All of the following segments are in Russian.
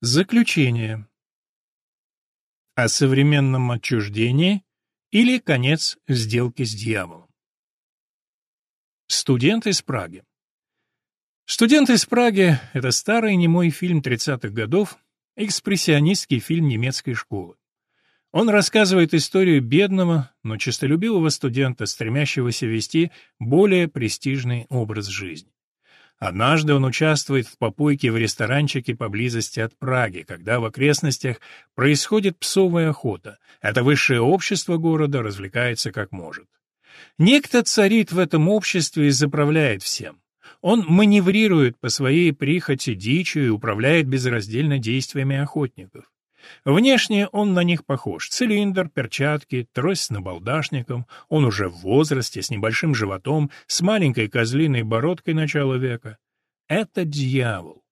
Заключение. О современном отчуждении или конец сделки с дьяволом. Студент из Праги. «Студент из Праги» — это старый немой фильм 30-х годов, экспрессионистский фильм немецкой школы. Он рассказывает историю бедного, но честолюбивого студента, стремящегося вести более престижный образ жизни. Однажды он участвует в попойке в ресторанчике поблизости от Праги, когда в окрестностях происходит псовая охота. Это высшее общество города развлекается как может. Некто царит в этом обществе и заправляет всем. Он маневрирует по своей прихоти дичью и управляет безраздельно действиями охотников. Внешне он на них похож. Цилиндр, перчатки, трость с набалдашником. Он уже в возрасте, с небольшим животом, с маленькой козлиной бородкой начала века. Это дьявол.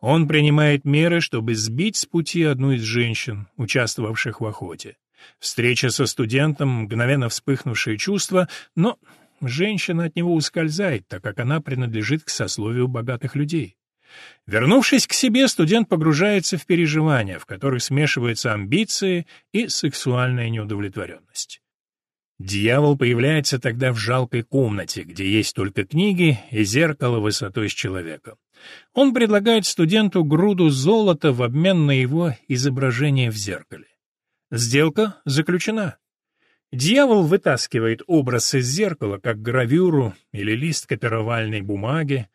Он принимает меры, чтобы сбить с пути одну из женщин, участвовавших в охоте. Встреча со студентом, мгновенно вспыхнувшее чувство, но женщина от него ускользает, так как она принадлежит к сословию богатых людей. Вернувшись к себе, студент погружается в переживания, в которых смешиваются амбиции и сексуальная неудовлетворенность. Дьявол появляется тогда в жалкой комнате, где есть только книги и зеркало высотой с человека. Он предлагает студенту груду золота в обмен на его изображение в зеркале. Сделка заключена. Дьявол вытаскивает образ из зеркала, как гравюру или лист копировальной бумаги,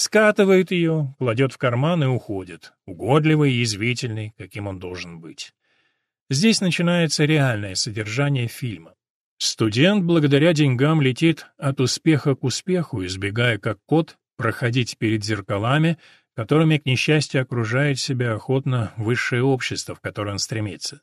скатывает ее, кладет в карман и уходит, угодливый и язвительный, каким он должен быть. Здесь начинается реальное содержание фильма. Студент благодаря деньгам летит от успеха к успеху, избегая, как кот, проходить перед зеркалами, которыми, к несчастью, окружает себя охотно высшее общество, в которое он стремится.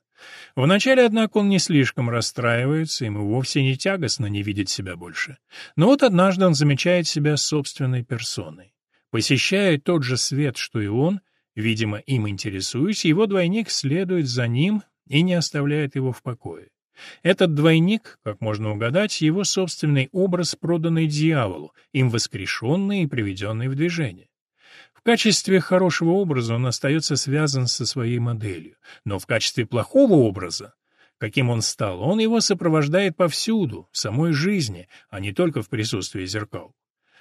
Вначале, однако, он не слишком расстраивается, ему вовсе не тягостно не видеть себя больше. Но вот однажды он замечает себя собственной персоной. Посещая тот же свет, что и он, видимо, им интересуясь, его двойник следует за ним и не оставляет его в покое. Этот двойник, как можно угадать, его собственный образ, проданный дьяволу, им воскрешенный и приведенный в движение. В качестве хорошего образа он остается связан со своей моделью, но в качестве плохого образа, каким он стал, он его сопровождает повсюду, в самой жизни, а не только в присутствии зеркал.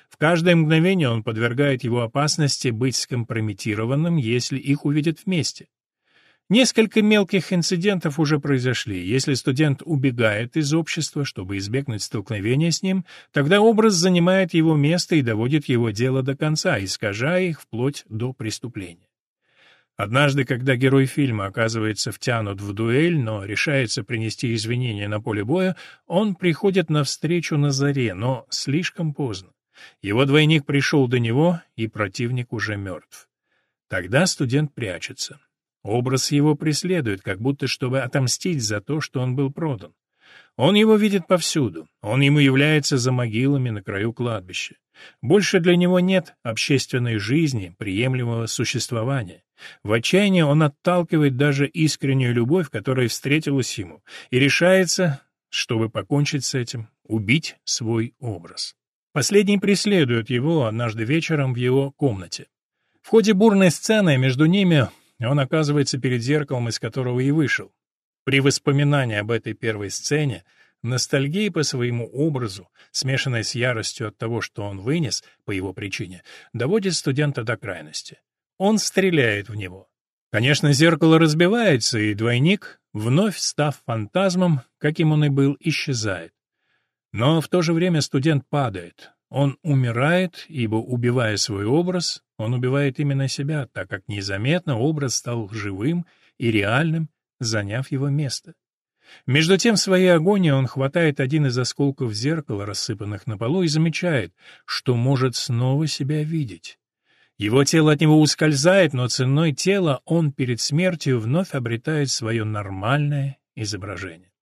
В каждое мгновение он подвергает его опасности быть скомпрометированным, если их увидят вместе. Несколько мелких инцидентов уже произошли. Если студент убегает из общества, чтобы избегнуть столкновения с ним, тогда образ занимает его место и доводит его дело до конца, искажая их вплоть до преступления. Однажды, когда герой фильма оказывается втянут в дуэль, но решается принести извинения на поле боя, он приходит навстречу на заре, но слишком поздно. Его двойник пришел до него, и противник уже мертв. Тогда студент прячется. Образ его преследует, как будто чтобы отомстить за то, что он был продан. Он его видит повсюду, он ему является за могилами на краю кладбища. Больше для него нет общественной жизни, приемлемого существования. В отчаянии он отталкивает даже искреннюю любовь, которая встретилась ему, и решается, чтобы покончить с этим, убить свой образ. Последний преследует его однажды вечером в его комнате. В ходе бурной сцены между ними он оказывается перед зеркалом, из которого и вышел. При воспоминании об этой первой сцене ностальгия по своему образу, смешанная с яростью от того, что он вынес по его причине, доводит студента до крайности. Он стреляет в него. Конечно, зеркало разбивается, и двойник, вновь став фантазмом, каким он и был, исчезает. Но в то же время студент падает. Он умирает, ибо, убивая свой образ, он убивает именно себя, так как незаметно образ стал живым и реальным, заняв его место. Между тем, в своей агонии он хватает один из осколков зеркала, рассыпанных на полу, и замечает, что может снова себя видеть. Его тело от него ускользает, но ценой тела он перед смертью вновь обретает свое нормальное изображение.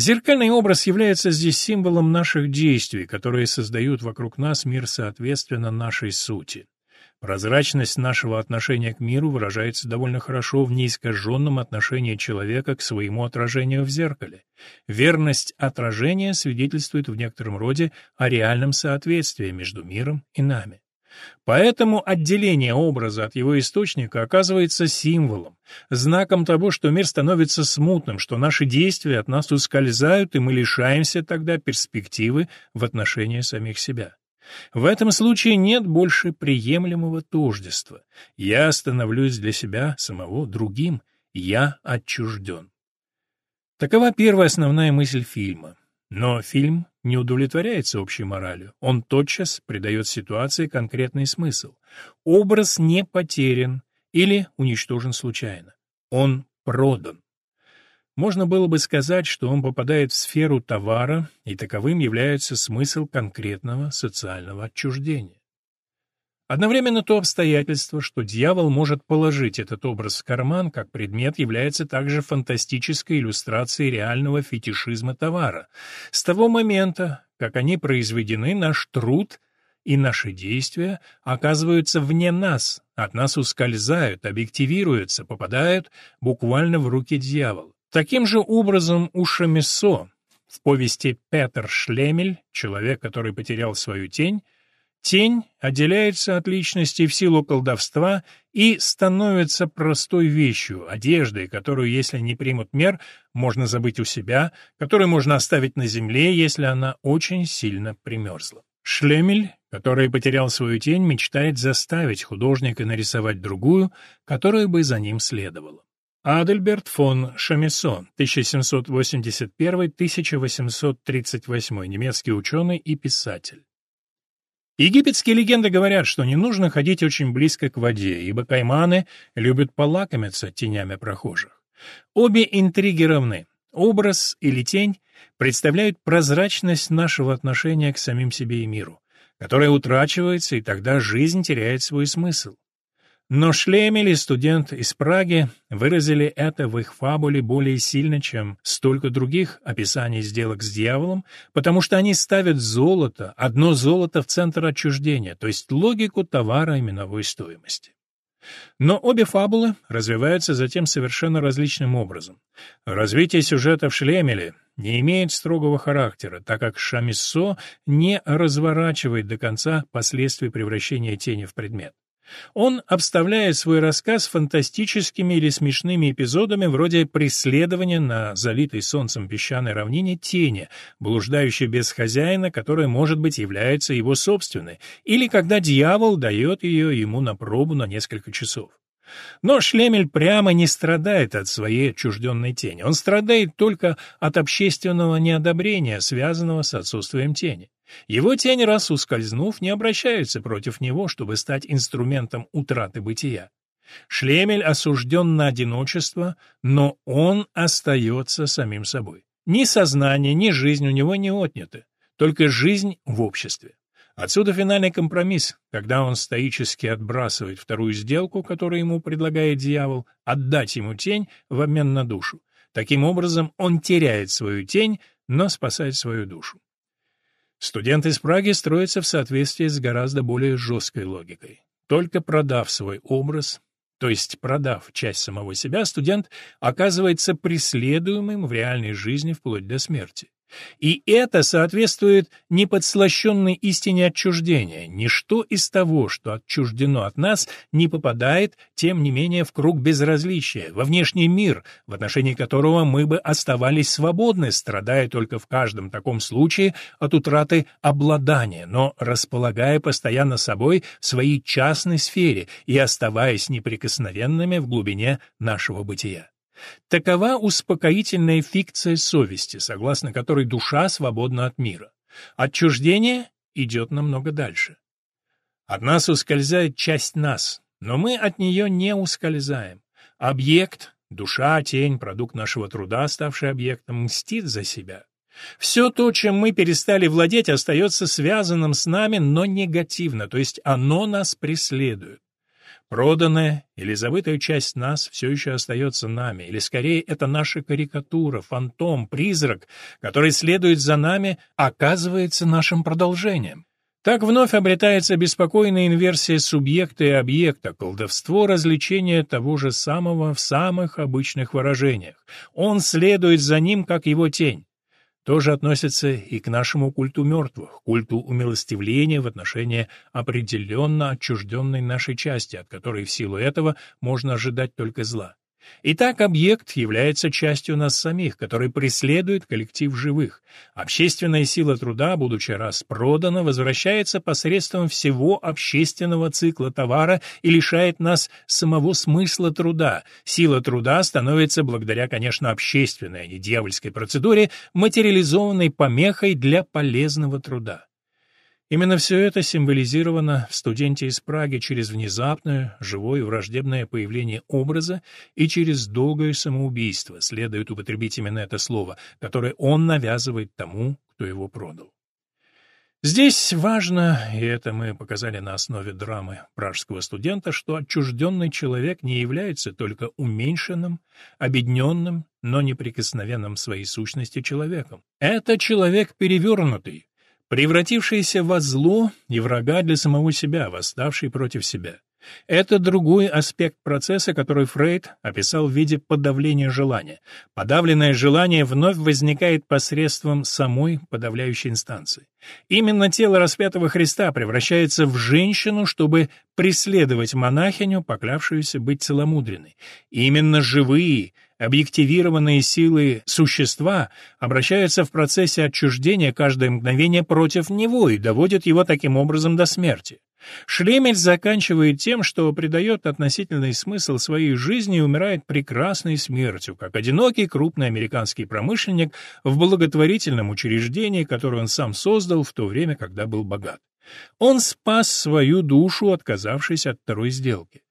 Зеркальный образ является здесь символом наших действий, которые создают вокруг нас мир соответственно нашей сути. Прозрачность нашего отношения к миру выражается довольно хорошо в неискаженном отношении человека к своему отражению в зеркале. Верность отражения свидетельствует в некотором роде о реальном соответствии между миром и нами. Поэтому отделение образа от его источника оказывается символом, знаком того, что мир становится смутным, что наши действия от нас ускользают, и мы лишаемся тогда перспективы в отношении самих себя. В этом случае нет больше приемлемого тождества. Я становлюсь для себя самого другим, я отчужден. Такова первая основная мысль фильма. Но фильм не удовлетворяется общей моралью. Он тотчас придает ситуации конкретный смысл. Образ не потерян или уничтожен случайно. Он продан. Можно было бы сказать, что он попадает в сферу товара, и таковым является смысл конкретного социального отчуждения. Одновременно то обстоятельство, что дьявол может положить этот образ в карман как предмет, является также фантастической иллюстрацией реального фетишизма товара. С того момента, как они произведены, наш труд и наши действия оказываются вне нас, от нас ускользают, объективируются, попадают буквально в руки дьявола. Таким же образом у Шамиссо в повести «Петер Шлемель», человек, который потерял свою тень, Тень отделяется от личности в силу колдовства и становится простой вещью, одеждой, которую, если не примут мер, можно забыть у себя, которую можно оставить на земле, если она очень сильно примерзла. Шлемель, который потерял свою тень, мечтает заставить художника нарисовать другую, которая бы за ним следовала. Адельберт фон Шамисон, 1781-1838, немецкий ученый и писатель. Египетские легенды говорят, что не нужно ходить очень близко к воде, ибо кайманы любят полакомиться тенями прохожих. Обе интриги равны. Образ или тень представляют прозрачность нашего отношения к самим себе и миру, которая утрачивается, и тогда жизнь теряет свой смысл. Но Шлемель и студент из Праги выразили это в их фабуле более сильно, чем столько других описаний сделок с дьяволом, потому что они ставят золото, одно золото в центр отчуждения, то есть логику товара и миновой стоимости. Но обе фабулы развиваются затем совершенно различным образом. Развитие сюжета в Шлемеле не имеет строгого характера, так как Шамиссо не разворачивает до конца последствий превращения тени в предмет. Он обставляет свой рассказ фантастическими или смешными эпизодами вроде преследования на залитой солнцем песчаной равнине тени, блуждающей без хозяина, которая, может быть, является его собственной, или когда дьявол дает ее ему на пробу на несколько часов. Но Шлемель прямо не страдает от своей отчужденной тени. Он страдает только от общественного неодобрения, связанного с отсутствием тени. Его тень, раз ускользнув, не обращается против него, чтобы стать инструментом утраты бытия. Шлемель осужден на одиночество, но он остается самим собой. Ни сознание, ни жизнь у него не отняты, только жизнь в обществе. Отсюда финальный компромисс, когда он стоически отбрасывает вторую сделку, которую ему предлагает дьявол, отдать ему тень в обмен на душу. Таким образом, он теряет свою тень, но спасает свою душу. Студент из Праги строится в соответствии с гораздо более жесткой логикой. Только продав свой образ, то есть продав часть самого себя, студент оказывается преследуемым в реальной жизни вплоть до смерти. И это соответствует неподслащенной истине отчуждения. Ничто из того, что отчуждено от нас, не попадает, тем не менее, в круг безразличия, во внешний мир, в отношении которого мы бы оставались свободны, страдая только в каждом таком случае от утраты обладания, но располагая постоянно собой в своей частной сфере и оставаясь неприкосновенными в глубине нашего бытия. Такова успокоительная фикция совести, согласно которой душа свободна от мира. Отчуждение идет намного дальше. От нас ускользает часть нас, но мы от нее не ускользаем. Объект, душа, тень, продукт нашего труда, ставший объектом, мстит за себя. Все то, чем мы перестали владеть, остается связанным с нами, но негативно, то есть оно нас преследует. Проданная или забытая часть нас все еще остается нами, или скорее это наша карикатура, фантом, призрак, который следует за нами, оказывается нашим продолжением. Так вновь обретается беспокойная инверсия субъекта и объекта, колдовство развлечения того же самого в самых обычных выражениях. Он следует за ним, как его тень. Тоже относится и к нашему культу мертвых, культу умилостивления в отношении определенно отчужденной нашей части, от которой в силу этого можно ожидать только зла. Итак, объект является частью нас самих, который преследует коллектив живых. Общественная сила труда, будучи распродана, возвращается посредством всего общественного цикла товара и лишает нас самого смысла труда. Сила труда становится, благодаря, конечно, общественной, а не дьявольской процедуре, материализованной помехой для полезного труда. Именно все это символизировано в студенте из Праги через внезапное, живое враждебное появление образа и через долгое самоубийство, следует употребить именно это слово, которое он навязывает тому, кто его продал. Здесь важно, и это мы показали на основе драмы пражского студента, что отчужденный человек не является только уменьшенным, обедненным, но неприкосновенным своей сущности человеком. Это человек перевернутый, превратившийся во зло и врага для самого себя, восставший против себя. Это другой аспект процесса, который Фрейд описал в виде подавления желания. Подавленное желание вновь возникает посредством самой подавляющей инстанции. Именно тело распятого Христа превращается в женщину, чтобы преследовать монахиню, поклявшуюся быть целомудренной. Именно живые, объективированные силы существа обращаются в процессе отчуждения каждое мгновение против него и доводят его таким образом до смерти. Шлемель заканчивает тем, что придает относительный смысл своей жизни и умирает прекрасной смертью, как одинокий крупный американский промышленник в благотворительном учреждении, которое он сам создал в то время, когда был богат. Он спас свою душу, отказавшись от второй сделки.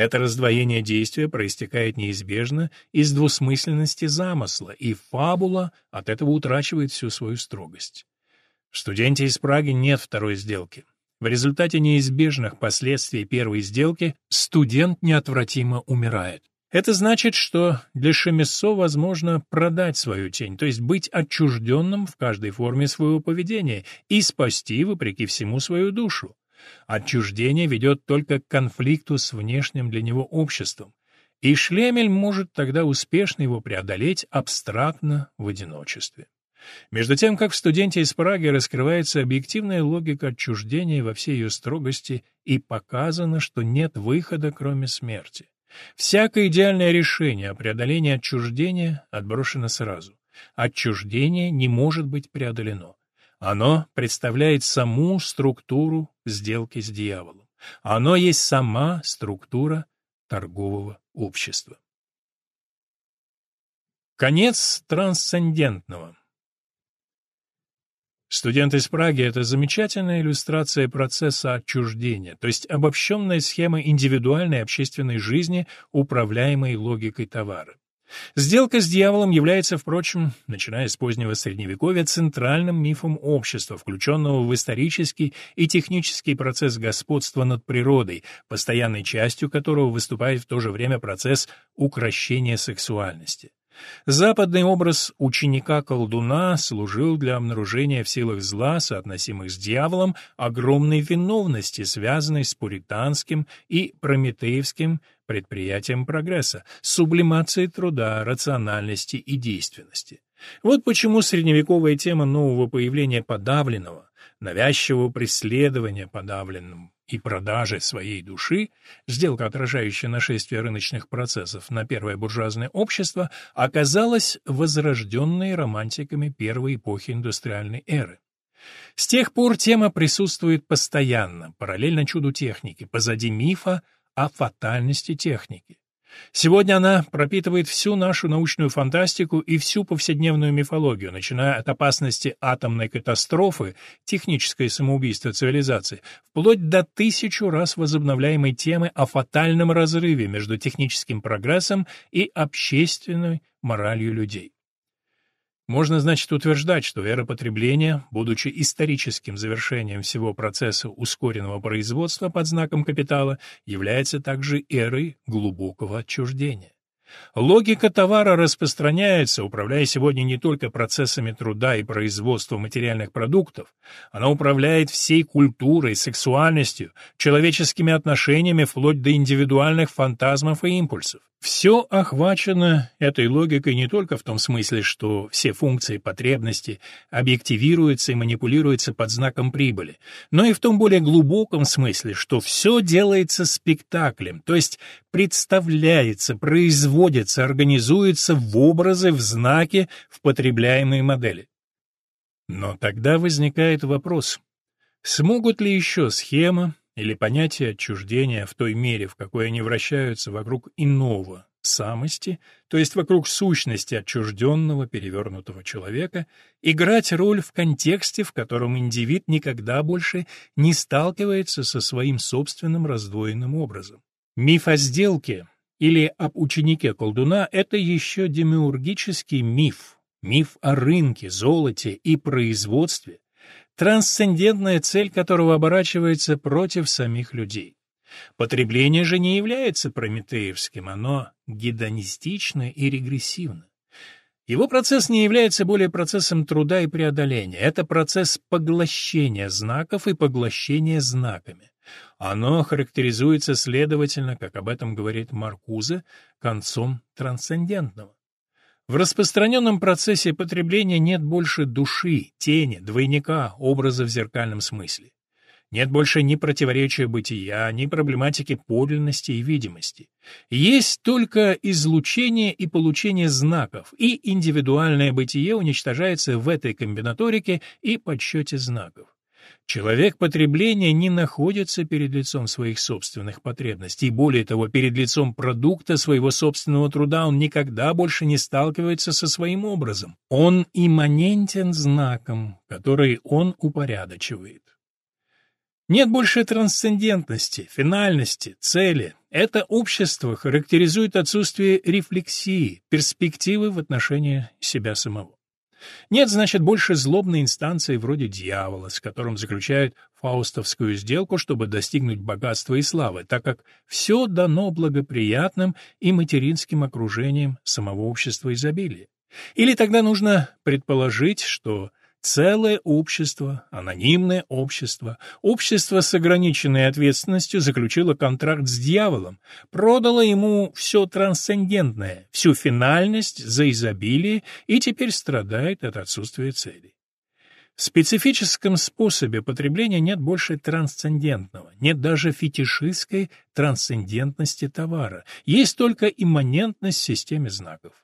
Это раздвоение действия проистекает неизбежно из двусмысленности замысла, и фабула от этого утрачивает всю свою строгость. В «Студенте из Праги» нет второй сделки. В результате неизбежных последствий первой сделки студент неотвратимо умирает. Это значит, что для Шемиссо возможно продать свою тень, то есть быть отчужденным в каждой форме своего поведения и спасти, вопреки всему, свою душу. Отчуждение ведет только к конфликту с внешним для него обществом, и Шлемель может тогда успешно его преодолеть абстрактно в одиночестве. Между тем, как в «Студенте из Праги» раскрывается объективная логика отчуждения во всей ее строгости и показано, что нет выхода, кроме смерти. Всякое идеальное решение о преодолении отчуждения отброшено сразу. Отчуждение не может быть преодолено. Оно представляет саму структуру сделки с дьяволом. Оно есть сама структура торгового общества. Конец трансцендентного. Студент из Праги — это замечательная иллюстрация процесса отчуждения, то есть обобщенная схема индивидуальной общественной жизни, управляемой логикой товара. Сделка с дьяволом является, впрочем, начиная с позднего Средневековья, центральным мифом общества, включенного в исторический и технический процесс господства над природой, постоянной частью которого выступает в то же время процесс укрощения сексуальности. Западный образ ученика-колдуна служил для обнаружения в силах зла, соотносимых с дьяволом, огромной виновности, связанной с пуританским и прометеевским предприятием прогресса, сублимацией труда, рациональности и действенности. Вот почему средневековая тема нового появления подавленного, навязчивого преследования подавленным и продажи своей души, сделка, отражающая нашествие рыночных процессов на первое буржуазное общество, оказалась возрожденной романтиками первой эпохи индустриальной эры. С тех пор тема присутствует постоянно, параллельно чуду техники, позади мифа о фатальности техники. Сегодня она пропитывает всю нашу научную фантастику и всю повседневную мифологию, начиная от опасности атомной катастрофы, техническое самоубийство цивилизации, вплоть до тысячу раз возобновляемой темы о фатальном разрыве между техническим прогрессом и общественной моралью людей. Можно, значит, утверждать, что эра потребления, будучи историческим завершением всего процесса ускоренного производства под знаком капитала, является также эрой глубокого отчуждения. Логика товара распространяется, управляя сегодня не только процессами труда и производства материальных продуктов, она управляет всей культурой, сексуальностью, человеческими отношениями вплоть до индивидуальных фантазмов и импульсов. Все охвачено этой логикой не только в том смысле, что все функции потребности объективируются и манипулируются под знаком прибыли, но и в том более глубоком смысле, что все делается спектаклем, то есть представляется, производится, организуется в образы, в знаки, в потребляемые модели. Но тогда возникает вопрос, смогут ли еще схема, или понятие отчуждения в той мере, в какой они вращаются вокруг иного, самости, то есть вокруг сущности отчужденного, перевернутого человека, играть роль в контексте, в котором индивид никогда больше не сталкивается со своим собственным раздвоенным образом. Миф о сделке или об ученике колдуна — это еще демиургический миф, миф о рынке, золоте и производстве, трансцендентная цель которого оборачивается против самих людей. Потребление же не является прометеевским, оно гедонистично и регрессивно. Его процесс не является более процессом труда и преодоления, это процесс поглощения знаков и поглощения знаками. Оно характеризуется, следовательно, как об этом говорит Маркузе, концом трансцендентного. В распространенном процессе потребления нет больше души, тени, двойника, образа в зеркальном смысле. Нет больше ни противоречия бытия, ни проблематики подлинности и видимости. Есть только излучение и получение знаков, и индивидуальное бытие уничтожается в этой комбинаторике и подсчете знаков. Человек потребления не находится перед лицом своих собственных потребностей, более того, перед лицом продукта своего собственного труда он никогда больше не сталкивается со своим образом. Он имманентен знаком, который он упорядочивает. Нет больше трансцендентности, финальности, цели. Это общество характеризует отсутствие рефлексии, перспективы в отношении себя самого. Нет, значит, больше злобной инстанции вроде дьявола, с которым заключают фаустовскую сделку, чтобы достигнуть богатства и славы, так как все дано благоприятным и материнским окружением самого общества изобилия. Или тогда нужно предположить, что Целое общество, анонимное общество, общество с ограниченной ответственностью заключило контракт с дьяволом, продало ему все трансцендентное, всю финальность за изобилие и теперь страдает от отсутствия целей. В специфическом способе потребления нет больше трансцендентного, нет даже фетишистской трансцендентности товара, есть только имманентность системе знаков.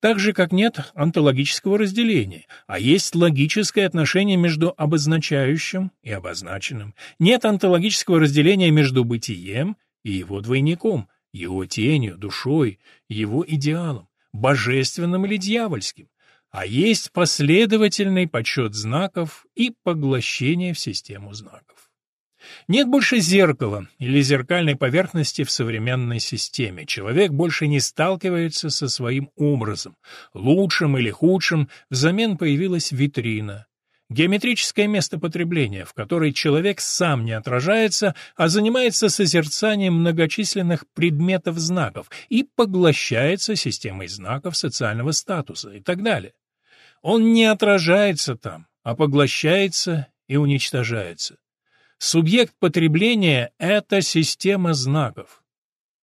Так же, как нет онтологического разделения, а есть логическое отношение между обозначающим и обозначенным. Нет онтологического разделения между бытием и его двойником, его тенью, душой, его идеалом, божественным или дьявольским. А есть последовательный подсчет знаков и поглощение в систему знаков. Нет больше зеркала или зеркальной поверхности в современной системе. Человек больше не сталкивается со своим образом. Лучшим или худшим взамен появилась витрина. Геометрическое место потребления, в которой человек сам не отражается, а занимается созерцанием многочисленных предметов-знаков и поглощается системой знаков социального статуса и так далее. Он не отражается там, а поглощается и уничтожается. Субъект потребления — это система знаков.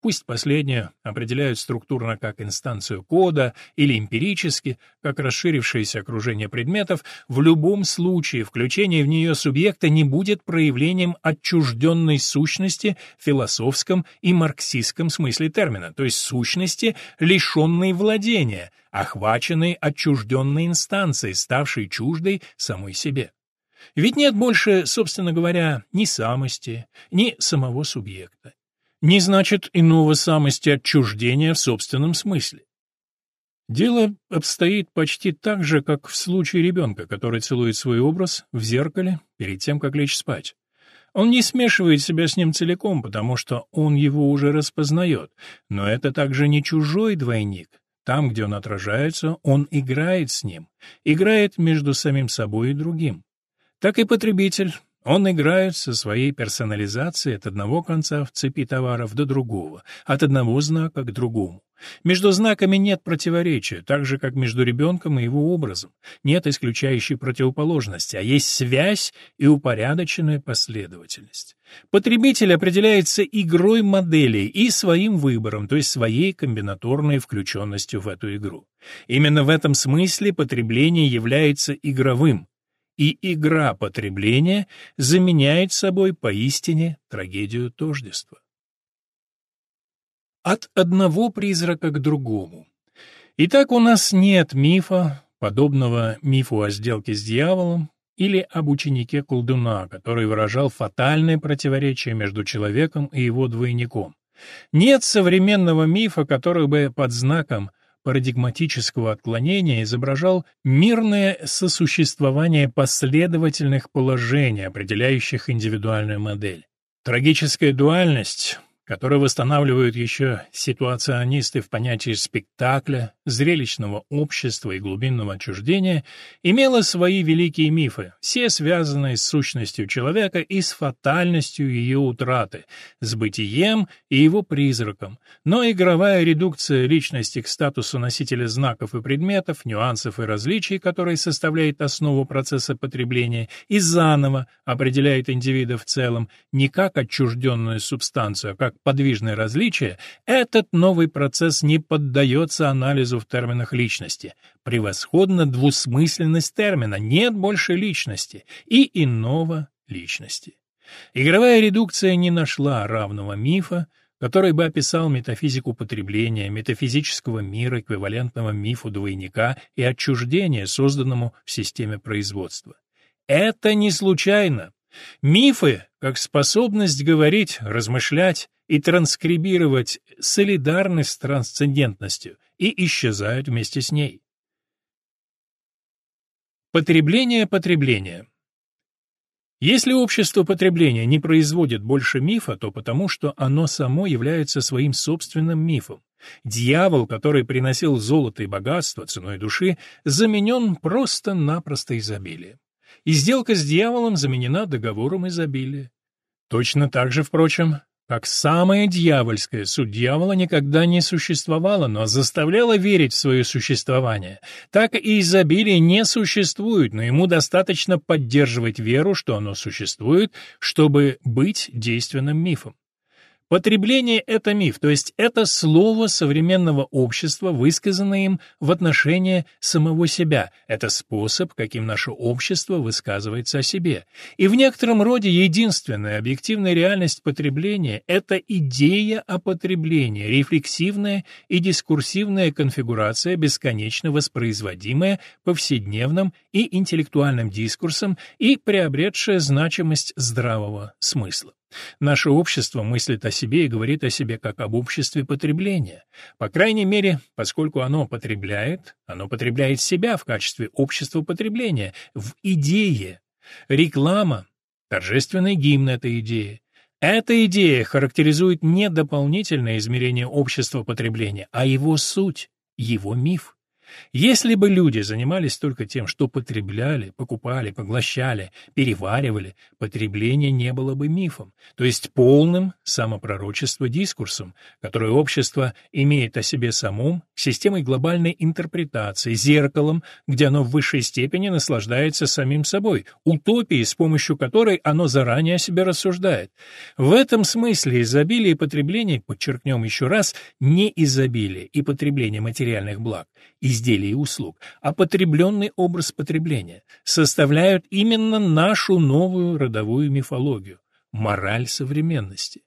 Пусть последние определяют структурно как инстанцию кода или эмпирически, как расширившееся окружение предметов, в любом случае включение в нее субъекта не будет проявлением отчужденной сущности в философском и марксистском смысле термина, то есть сущности, лишенной владения, охваченной отчужденной инстанцией, ставшей чуждой самой себе. Ведь нет больше, собственно говоря, ни самости, ни самого субъекта. Не значит иного самости отчуждения в собственном смысле. Дело обстоит почти так же, как в случае ребенка, который целует свой образ в зеркале перед тем, как лечь спать. Он не смешивает себя с ним целиком, потому что он его уже распознает, но это также не чужой двойник. Там, где он отражается, он играет с ним, играет между самим собой и другим так и потребитель. Он играет со своей персонализацией от одного конца в цепи товаров до другого, от одного знака к другому. Между знаками нет противоречия, так же, как между ребенком и его образом. Нет исключающей противоположности, а есть связь и упорядоченная последовательность. Потребитель определяется игрой моделей и своим выбором, то есть своей комбинаторной включенностью в эту игру. Именно в этом смысле потребление является игровым, и игра потребления заменяет собой поистине трагедию тождества. От одного призрака к другому. Итак, у нас нет мифа, подобного мифу о сделке с дьяволом, или об ученике колдуна, который выражал фатальное противоречие между человеком и его двойником. Нет современного мифа, который бы под знаком парадигматического отклонения изображал мирное сосуществование последовательных положений, определяющих индивидуальную модель. Трагическая дуальность который восстанавливают еще ситуационисты в понятии спектакля, зрелищного общества и глубинного отчуждения, имела свои великие мифы, все связанные с сущностью человека и с фатальностью ее утраты, с бытием и его призраком, но игровая редукция личности к статусу носителя знаков и предметов, нюансов и различий, которые составляют основу процесса потребления, и заново определяет индивида в целом не как отчужденную субстанцию, а как как подвижное различие, этот новый процесс не поддается анализу в терминах личности. Превосходна двусмысленность термина «нет больше личности» и иного личности. Игровая редукция не нашла равного мифа, который бы описал метафизику потребления, метафизического мира, эквивалентного мифу двойника и отчуждения, созданному в системе производства. Это не случайно. Мифы, как способность говорить, размышлять, и транскрибировать солидарность с трансцендентностью и исчезают вместе с ней. Потребление потребления. Если общество потребления не производит больше мифа, то потому, что оно само является своим собственным мифом. Дьявол, который приносил золото и богатство ценой души, заменен просто-напросто изобилием. И сделка с дьяволом заменена договором изобилия. Точно так же, впрочем, как самая дьявольская суть дьявола никогда не существовала, но заставляла верить в свое существование, так и изобилие не существует, но ему достаточно поддерживать веру, что оно существует, чтобы быть действенным мифом. Потребление — это миф, то есть это слово современного общества, высказанное им в отношении самого себя. Это способ, каким наше общество высказывается о себе. И в некотором роде единственная объективная реальность потребления — это идея о потреблении, рефлексивная и дискурсивная конфигурация, бесконечно воспроизводимая повседневным и интеллектуальным дискурсом и приобретшая значимость здравого смысла. Наше общество мыслит о себе и говорит о себе как об обществе потребления. По крайней мере, поскольку оно потребляет, оно потребляет себя в качестве общества потребления, в идее. Реклама — торжественный гимн этой идеи. Эта идея характеризует не дополнительное измерение общества потребления, а его суть, его миф. Если бы люди занимались только тем, что потребляли, покупали, поглощали, переваривали, потребление не было бы мифом, то есть полным самопророчество дискурсом, который общество имеет о себе самом, системой глобальной интерпретации, зеркалом, где оно в высшей степени наслаждается самим собой, утопией, с помощью которой оно заранее о себе рассуждает. В этом смысле изобилие и потребление, подчеркнем еще раз, не изобилие и потребление материальных благ, изделий и услуг, а потребленный образ потребления, составляют именно нашу новую родовую мифологию – мораль современности.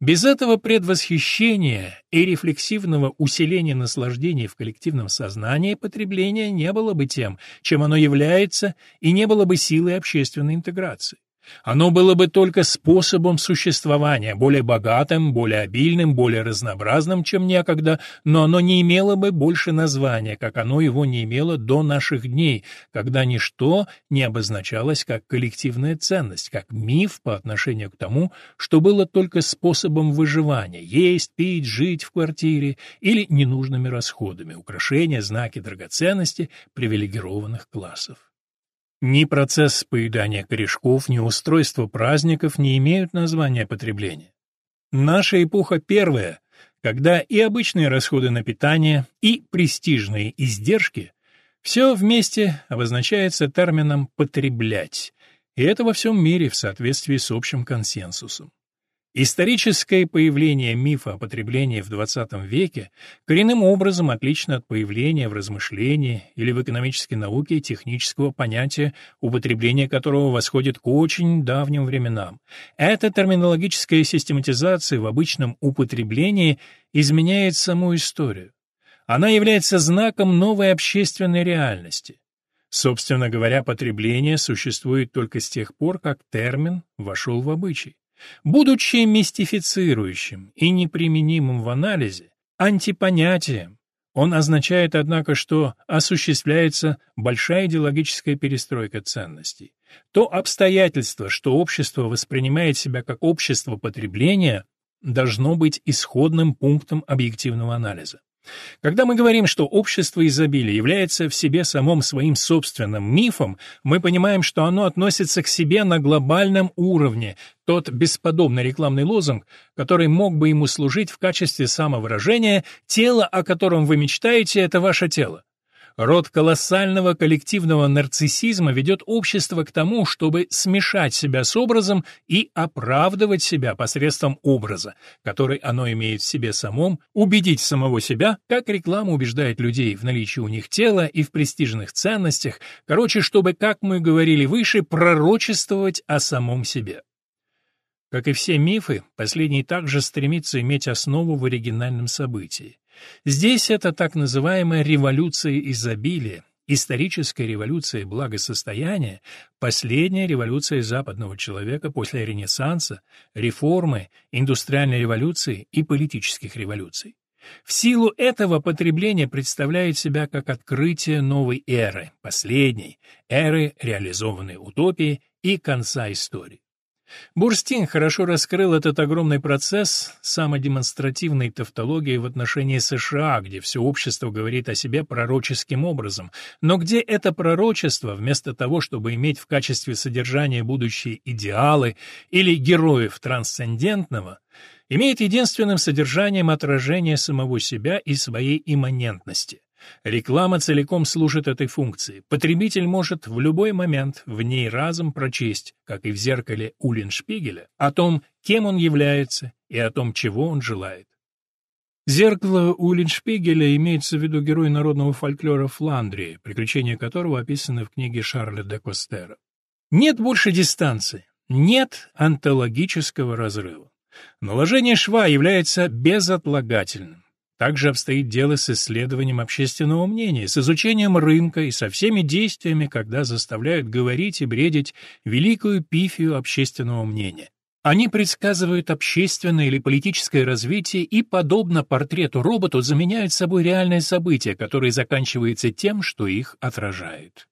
Без этого предвосхищения и рефлексивного усиления наслаждений в коллективном сознании потребление не было бы тем, чем оно является, и не было бы силой общественной интеграции. Оно было бы только способом существования, более богатым, более обильным, более разнообразным, чем некогда, но оно не имело бы больше названия, как оно его не имело до наших дней, когда ничто не обозначалось как коллективная ценность, как миф по отношению к тому, что было только способом выживания — есть, пить, жить в квартире или ненужными расходами, украшения, знаки драгоценности привилегированных классов. Ни процесс поедания корешков, ни устройство праздников не имеют названия потребления. Наша эпоха первая, когда и обычные расходы на питание, и престижные издержки все вместе обозначается термином «потреблять», И это во всем мире в соответствии с общим консенсусом. Историческое появление мифа о потреблении в XX веке коренным образом отлично от появления в размышлении или в экономической науке технического понятия, употребление которого восходит к очень давним временам. Эта терминологическая систематизация в обычном употреблении изменяет саму историю. Она является знаком новой общественной реальности. Собственно говоря, потребление существует только с тех пор, как термин вошел в обычай. Будучи мистифицирующим и неприменимым в анализе, антипонятием, он означает, однако, что осуществляется большая идеологическая перестройка ценностей. То обстоятельство, что общество воспринимает себя как общество потребления, должно быть исходным пунктом объективного анализа. Когда мы говорим, что общество изобилия является в себе самым своим собственным мифом, мы понимаем, что оно относится к себе на глобальном уровне, тот бесподобный рекламный лозунг, который мог бы ему служить в качестве самовыражения «тело, о котором вы мечтаете, это ваше тело». Род колоссального коллективного нарциссизма ведет общество к тому, чтобы смешать себя с образом и оправдывать себя посредством образа, который оно имеет в себе самом, убедить самого себя, как реклама убеждает людей в наличии у них тела и в престижных ценностях, короче, чтобы, как мы говорили выше, пророчествовать о самом себе. Как и все мифы, последний также стремится иметь основу в оригинальном событии. Здесь это так называемая революция изобилия, историческая революция благосостояния, последняя революция западного человека после Ренессанса, реформы, индустриальной революции и политических революций. В силу этого потребление представляет себя как открытие новой эры, последней, эры реализованной утопии и конца истории. Бурстин хорошо раскрыл этот огромный процесс самодемонстративной тавтологии в отношении США, где все общество говорит о себе пророческим образом, но где это пророчество, вместо того, чтобы иметь в качестве содержания будущие идеалы или героев трансцендентного, имеет единственным содержанием отражение самого себя и своей имманентности. Реклама целиком служит этой функции. Потребитель может в любой момент в ней разом прочесть, как и в зеркале Уллиншпигеля, о том, кем он является и о том, чего он желает. Зеркало Уллиншпигеля имеется в виду герой народного фольклора Фландрии, приключения которого описаны в книге Шарля де Костера. Нет больше дистанции, нет онтологического разрыва. Наложение шва является безотлагательным. Также обстоит дело с исследованием общественного мнения, с изучением рынка и со всеми действиями, когда заставляют говорить и бредить великую пифию общественного мнения. Они предсказывают общественное или политическое развитие и, подобно портрету роботу, заменяют собой реальные события, которые заканчиваются тем, что их отражает.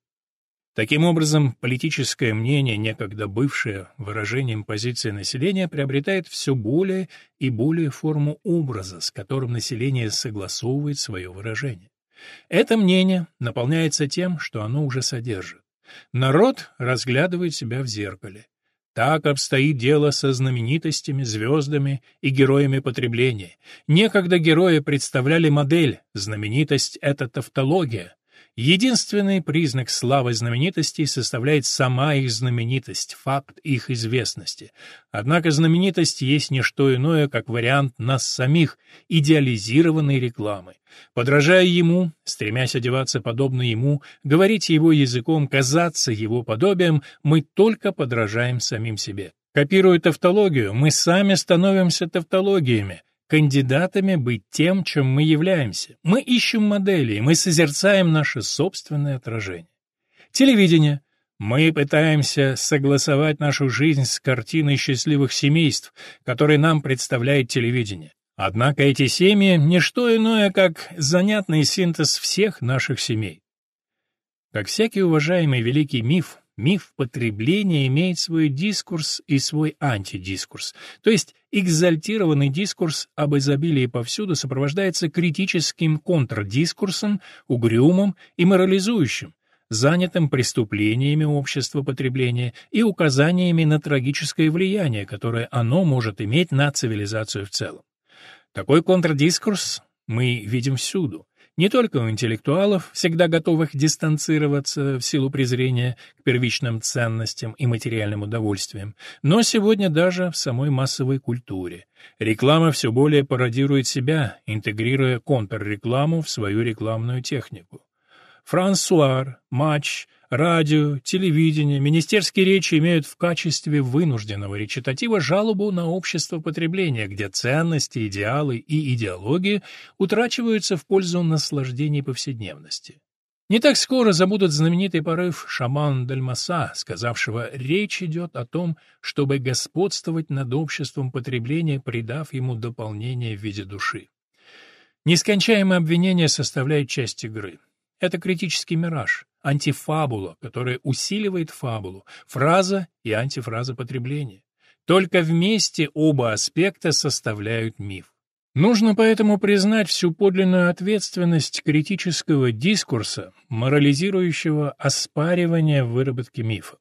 Таким образом, политическое мнение, некогда бывшее выражением позиции населения, приобретает все более и более форму образа, с которым население согласовывает свое выражение. Это мнение наполняется тем, что оно уже содержит. Народ разглядывает себя в зеркале. Так обстоит дело со знаменитостями, звездами и героями потребления. Некогда герои представляли модель, знаменитость — это тавтология, Единственный признак славы знаменитостей составляет сама их знаменитость, факт их известности. Однако знаменитость есть не что иное, как вариант нас самих, идеализированной рекламы. Подражая ему, стремясь одеваться подобно ему, говорить его языком, казаться его подобием, мы только подражаем самим себе. Копируя тавтологию, мы сами становимся тавтологиями, кандидатами быть тем, чем мы являемся. Мы ищем модели, мы созерцаем наше собственное отражение. Телевидение. Мы пытаемся согласовать нашу жизнь с картиной счастливых семейств, которые нам представляет телевидение. Однако эти семьи — не что иное, как занятный синтез всех наших семей. Как всякий уважаемый великий миф, Миф потребления имеет свой дискурс и свой антидискурс, то есть экзальтированный дискурс об изобилии повсюду сопровождается критическим контрдискурсом, угрюмым и морализующим, занятым преступлениями общества потребления и указаниями на трагическое влияние, которое оно может иметь на цивилизацию в целом. Такой контрдискурс мы видим всюду. Не только у интеллектуалов, всегда готовых дистанцироваться в силу презрения к первичным ценностям и материальным удовольствиям, но сегодня даже в самой массовой культуре. Реклама все более пародирует себя, интегрируя контррекламу в свою рекламную технику. Франсуар, матч, радио, телевидение, министерские речи имеют в качестве вынужденного речитатива жалобу на общество потребления, где ценности, идеалы и идеологии утрачиваются в пользу наслаждений повседневности. Не так скоро забудут знаменитый порыв шаман Дальмаса, сказавшего «речь идет о том, чтобы господствовать над обществом потребления, придав ему дополнение в виде души». Нескончаемые обвинения составляют часть игры. Это критический мираж, антифабула, которая усиливает фабулу, фраза и антифраза потребления. Только вместе оба аспекта составляют миф. Нужно поэтому признать всю подлинную ответственность критического дискурса, морализирующего оспаривание выработки мифа.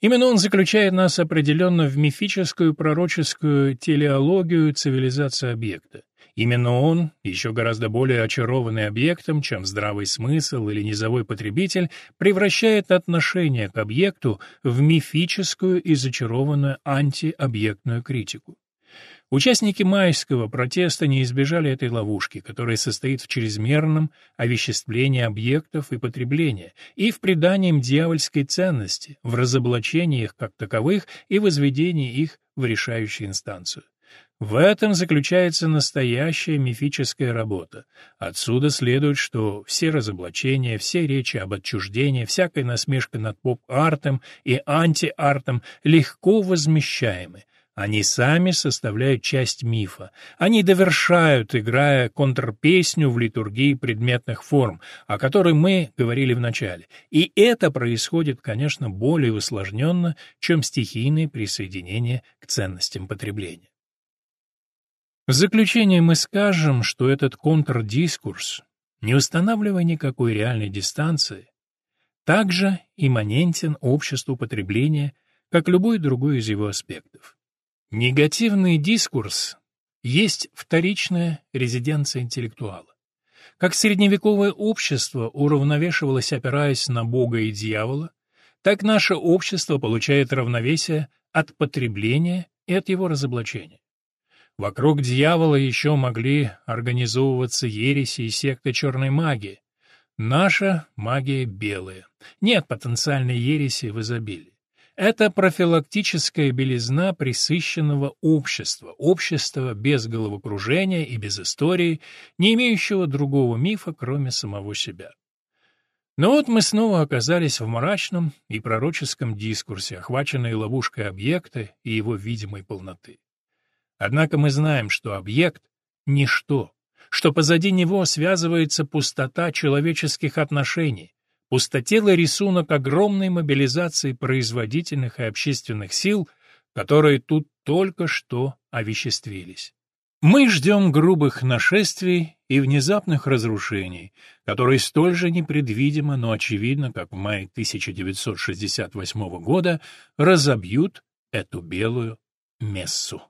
Именно он заключает нас определенно в мифическую пророческую телеологию цивилизации объекта. Именно он, еще гораздо более очарованный объектом, чем здравый смысл или низовой потребитель, превращает отношение к объекту в мифическую и зачарованную антиобъектную критику. Участники майского протеста не избежали этой ловушки, которая состоит в чрезмерном овеществлении объектов и потребления, и в придании им дьявольской ценности, в разоблачении их как таковых и возведении их в решающую инстанцию. В этом заключается настоящая мифическая работа. Отсюда следует, что все разоблачения, все речи об отчуждении, всякая насмешка над поп-артом и анти-артом легко возмещаемы. Они сами составляют часть мифа. Они довершают, играя контрпесню в литургии предметных форм, о которой мы говорили в начале. И это происходит, конечно, более усложненно, чем стихийное присоединение к ценностям потребления. В заключение мы скажем, что этот контрдискурс, не устанавливая никакой реальной дистанции, также имманентен обществу потребления, как любой другой из его аспектов. Негативный дискурс есть вторичная резиденция интеллектуала. Как средневековое общество уравновешивалось, опираясь на Бога и дьявола, так наше общество получает равновесие от потребления и от его разоблачения. Вокруг дьявола еще могли организовываться ереси и секты черной магии. Наша магия белая. Нет потенциальной ереси в изобилии. Это профилактическая белизна присыщенного общества, общества без головокружения и без истории, не имеющего другого мифа, кроме самого себя. Но вот мы снова оказались в мрачном и пророческом дискурсе, охваченной ловушкой объекта и его видимой полноты. Однако мы знаем, что объект — ничто, что позади него связывается пустота человеческих отношений, пустотелый рисунок огромной мобилизации производительных и общественных сил, которые тут только что овеществились. Мы ждем грубых нашествий и внезапных разрушений, которые столь же непредвидимо, но очевидно, как в мае 1968 года, разобьют эту белую мессу.